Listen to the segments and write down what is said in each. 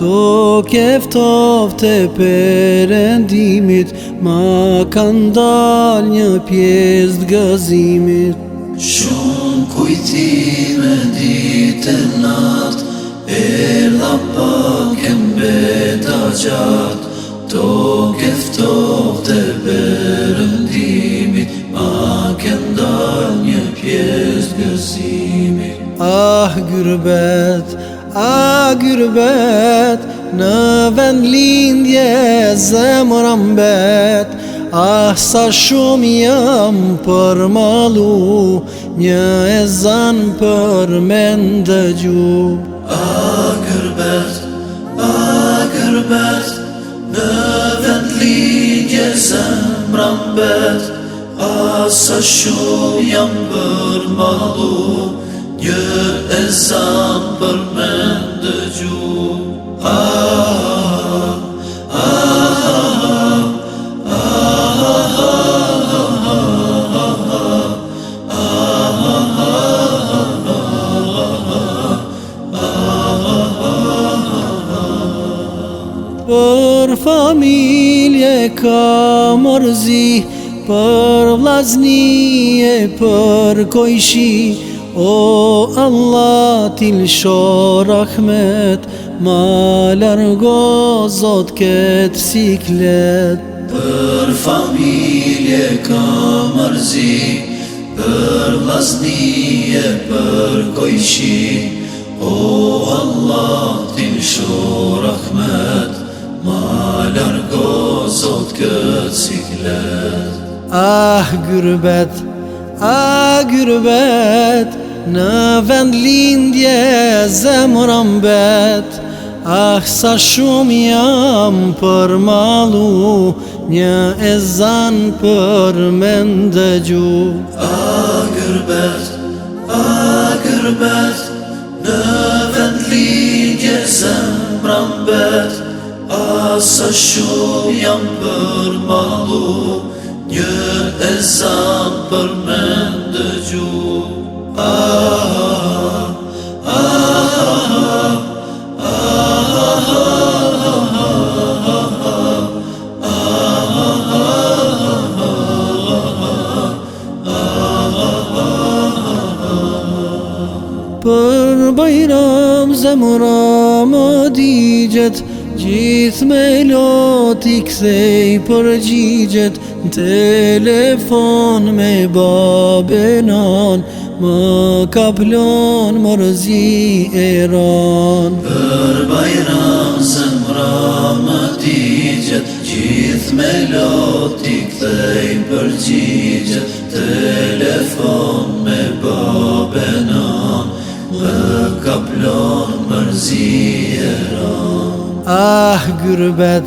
Ato keftov të perendimit, ma kanë dal një pjesë të gazimit. Shumë kujtime ditë e natë, e la pak e mbeta gjatë, Ato keftov të perendimit, ma kanë dal një pjesë të gëzimit Ah, gërbetë, A gyrbet në vend lindje zemër ambet A ah, sa shumë jam për malu Një e zan për mendë gju A gyrbet, a gyrbet Në vend lindje zemrambet ambet ah, A sa shumë jam për malu Një e zan për mendë gju انسان بر من دجو آه آه پر فامیلی کامرزی پر ولزنی پر کویشی O Allah dilşo rahmet Malar gozot ket siklet Për familje ka mërzi Për vlasnije, për kojshi O Allah dilşo rahmet Malar gozot ket siklet Ah gürbet a gyrbet Në vend lindje zemrambet ambet Ah, sa shumë jam për malu Një ezan për me ndëgju A gërbet, a Në vend lindje se më brambet Ah, sa shumë jam për malu Një e samë për me ndëgju Ah, ah, ah, ah, ah, ah پر بیرام زمرام دیجت Gjithë me lot i kthej për gjigjet telefon me babenon Më kaplon më rëzi e ron Për bajram se mra më t'i gjet Gjithë me lot i kthej për gjigjet telefon me babenon Më kaplon më rëzi e ron Ah, gërbet,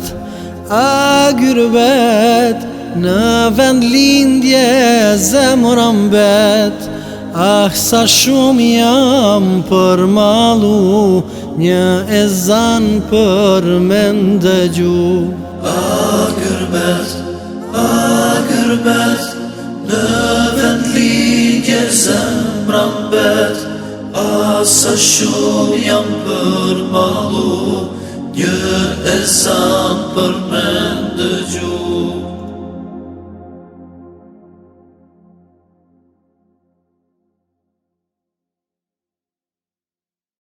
ah, gërbet Në vend lindje zemrën bet Ah, sa shumë jam për malu Një ezan për mend e Ah, gërbet, ah, gërbet Në vend lindje zemrën bet Ah, sa shumë jam për malu Një e sa për me ndëgju